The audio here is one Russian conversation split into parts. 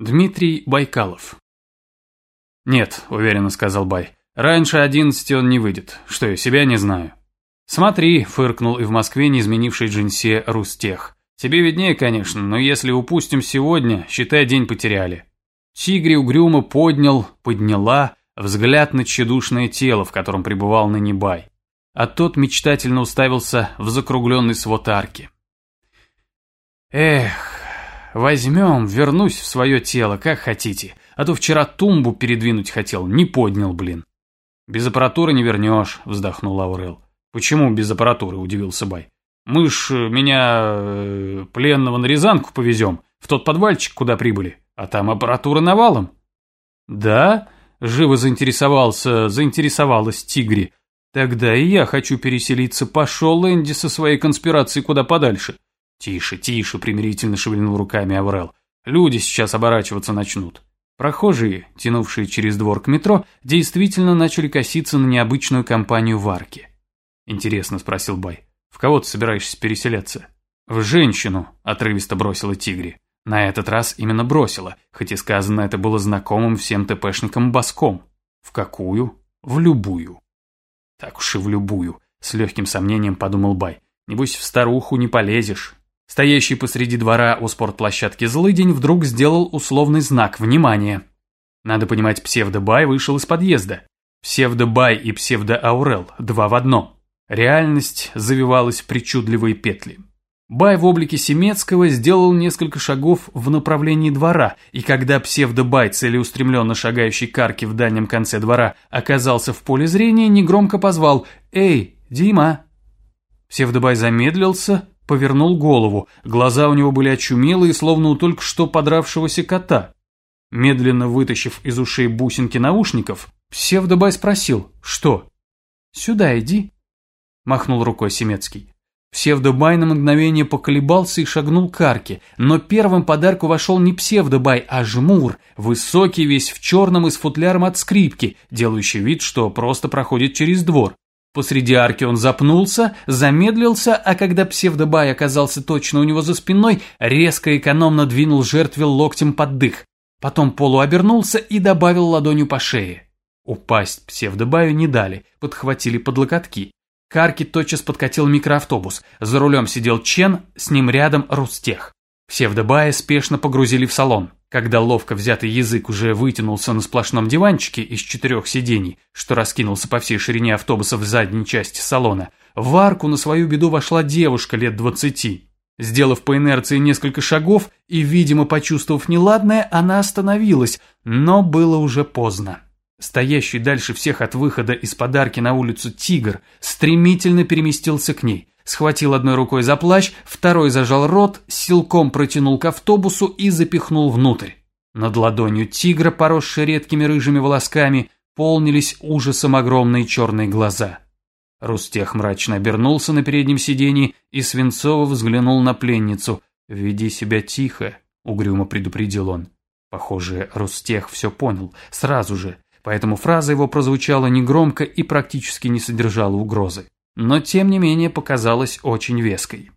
Дмитрий Байкалов. «Нет», – уверенно сказал Бай. «Раньше одиннадцати он не выйдет. Что, я себя не знаю». «Смотри», – фыркнул и в Москве не изменивший джинсе Рустех. «Тебе виднее, конечно, но если упустим сегодня, считай, день потеряли». Тигри угрюмо поднял, подняла взгляд на тщедушное тело, в котором пребывал Нанибай. А тот мечтательно уставился в закругленный свод арки. «Эх, возьмем, вернусь в свое тело, как хотите. А то вчера тумбу передвинуть хотел, не поднял, блин». «Без аппаратуры не вернешь», — вздохнул Аурел. «Почему без аппаратуры?» — удивился Бай. «Мы ж э, меня э, пленного на Рязанку повезем, в тот подвальчик, куда прибыли, а там аппаратура навалом». «Да?» — живо заинтересовался, заинтересовалась Тигри. «Тогда и я хочу переселиться. Пошел Энди со своей конспирацией куда подальше». «Тише, тише», — примирительно шевельнул руками Аврел. «Люди сейчас оборачиваться начнут». Прохожие, тянувшие через двор к метро, действительно начали коситься на необычную компанию в арке. «Интересно», — спросил Бай, — «в кого ты собираешься переселяться?» «В женщину», — отрывисто бросила Тигри. На этот раз именно бросила, хоть и сказано это было знакомым всем ТПшникам боском. «В какую?» «В любую». «Так уж и в любую», — с легким сомнением подумал Бай. «Небось, в старуху не полезешь». Стоящий посреди двора у спортплощадки злыдень вдруг сделал условный знак «Внимание!». Надо понимать, псевдобай вышел из подъезда. Псевдобай и псевдоаурел – два в одном. Реальность завивалась в причудливые петли. Бай в облике Семецкого сделал несколько шагов в направлении двора, и когда псевдобай, целеустремленно шагающий к арке в дальнем конце двора, оказался в поле зрения, негромко позвал «Эй, Дима!». Псевдобай замедлился, повернул голову, глаза у него были очумелые, словно у только что подравшегося кота. Медленно вытащив из ушей бусинки наушников, псевдобай спросил «Что?» «Сюда иди», – махнул рукой Семецкий. Псевдобай на мгновение поколебался и шагнул к арке, но первым подарку вошел не псевдобай, а жмур, высокий весь в черном и с футляром от скрипки, делающий вид, что просто проходит через двор. Посреди арки он запнулся, замедлился, а когда псевдобай оказался точно у него за спиной, резко и экономно двинул жертве локтем под дых. Потом полуобернулся и добавил ладонью по шее. Упасть псевдобаю не дали, подхватили под локотки. К арке тотчас подкатил микроавтобус. За рулем сидел Чен, с ним рядом Рустех. Псевдобая спешно погрузили в салон. Когда ловко взятый язык уже вытянулся на сплошном диванчике из четырех сидений, что раскинулся по всей ширине автобуса в задней части салона, в арку на свою беду вошла девушка лет двадцати. Сделав по инерции несколько шагов и, видимо, почувствовав неладное, она остановилась, но было уже поздно. Стоящий дальше всех от выхода из подарки на улицу тигр стремительно переместился к ней схватил одной рукой за плащ, второй зажал рот, силком протянул к автобусу и запихнул внутрь. Над ладонью тигра, поросшей редкими рыжими волосками, полнились ужасом огромные черные глаза. Рустех мрачно обернулся на переднем сиденье и свинцово взглянул на пленницу. «Веди себя тихо», — угрюмо предупредил он. Похоже, Рустех все понял, сразу же, поэтому фраза его прозвучала негромко и практически не содержала угрозы но тем не менее показалась очень веской.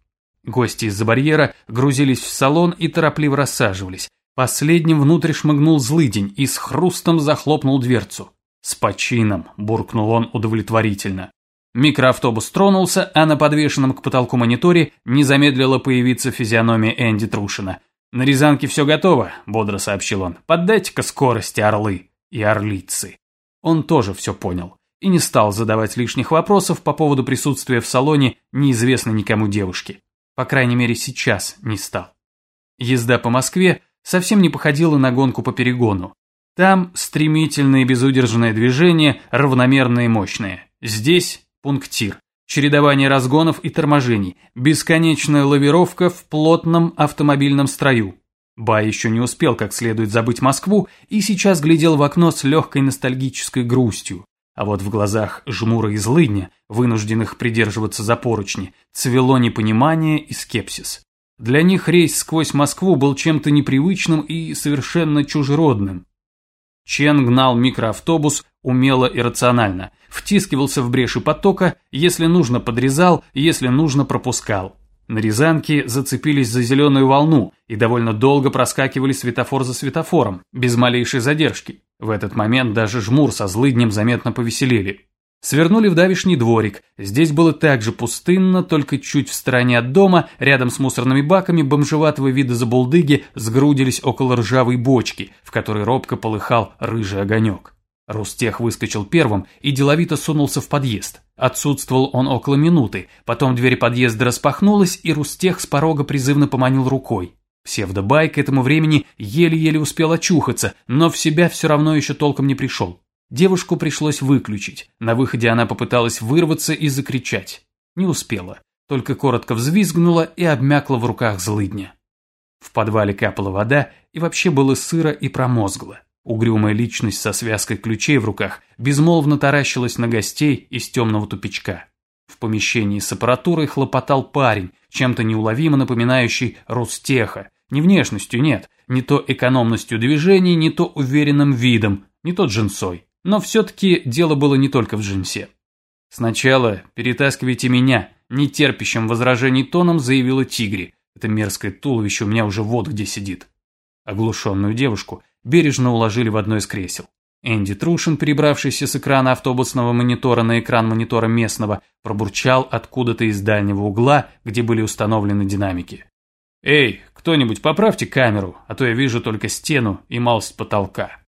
Гости из-за барьера грузились в салон и торопливо рассаживались. Последним внутрь шмыгнул злыдень и с хрустом захлопнул дверцу. «С почином», – буркнул он удовлетворительно. Микроавтобус тронулся, а на подвешенном к потолку мониторе не замедлила появиться физиономия Энди Трушина. «На Рязанке все готово», – бодро сообщил он. «Поддайте-ка скорости, орлы и орлицы». Он тоже все понял и не стал задавать лишних вопросов по поводу присутствия в салоне неизвестной никому девушки. По крайней мере, сейчас не стал. Езда по Москве совсем не походила на гонку по перегону. Там стремительное и безудержное движение, равномерное и мощное. Здесь пунктир, чередование разгонов и торможений, бесконечная лавировка в плотном автомобильном строю. Бай еще не успел как следует забыть Москву и сейчас глядел в окно с легкой ностальгической грустью. А вот в глазах жмура и злыдня, вынужденных придерживаться за поручни, цвело непонимание и скепсис. Для них рейс сквозь Москву был чем-то непривычным и совершенно чужеродным. Чен гнал микроавтобус умело и рационально, втискивался в бреши потока, если нужно подрезал, если нужно пропускал. Нарезанки зацепились за зеленую волну и довольно долго проскакивали светофор за светофором, без малейшей задержки. В этот момент даже жмур со злыднем заметно повеселели. Свернули в давишний дворик. Здесь было также пустынно, только чуть в стороне от дома, рядом с мусорными баками, бомжеватого вида забулдыги сгрудились около ржавой бочки, в которой робко полыхал рыжий огонек. Рустех выскочил первым и деловито сунулся в подъезд. Отсутствовал он около минуты, потом дверь подъезда распахнулась, и Рустех с порога призывно поманил рукой. Псевдобай к этому времени еле-еле успел очухаться, но в себя все равно еще толком не пришел. Девушку пришлось выключить. На выходе она попыталась вырваться и закричать. Не успела. Только коротко взвизгнула и обмякла в руках злыдня. В подвале капала вода, и вообще было сыро и промозгло. Угрюмая личность со связкой ключей в руках безмолвно таращилась на гостей из темного тупичка. В помещении с аппаратурой хлопотал парень, чем-то неуловимо напоминающий Рустеха. Не внешностью, нет, не то экономностью движений, не то уверенным видом, не то джинсой. Но все-таки дело было не только в джинсе. «Сначала перетаскивайте меня», – нетерпящим возражений тоном заявила Тигри. «Это мерзкое туловище у меня уже вот где сидит». Оглушенную девушку бережно уложили в одно из кресел. Энди Трушин, перебравшийся с экрана автобусного монитора на экран монитора местного, пробурчал откуда-то из дальнего угла, где были установлены динамики. «Эй, кто-нибудь поправьте камеру, а то я вижу только стену и малость потолка».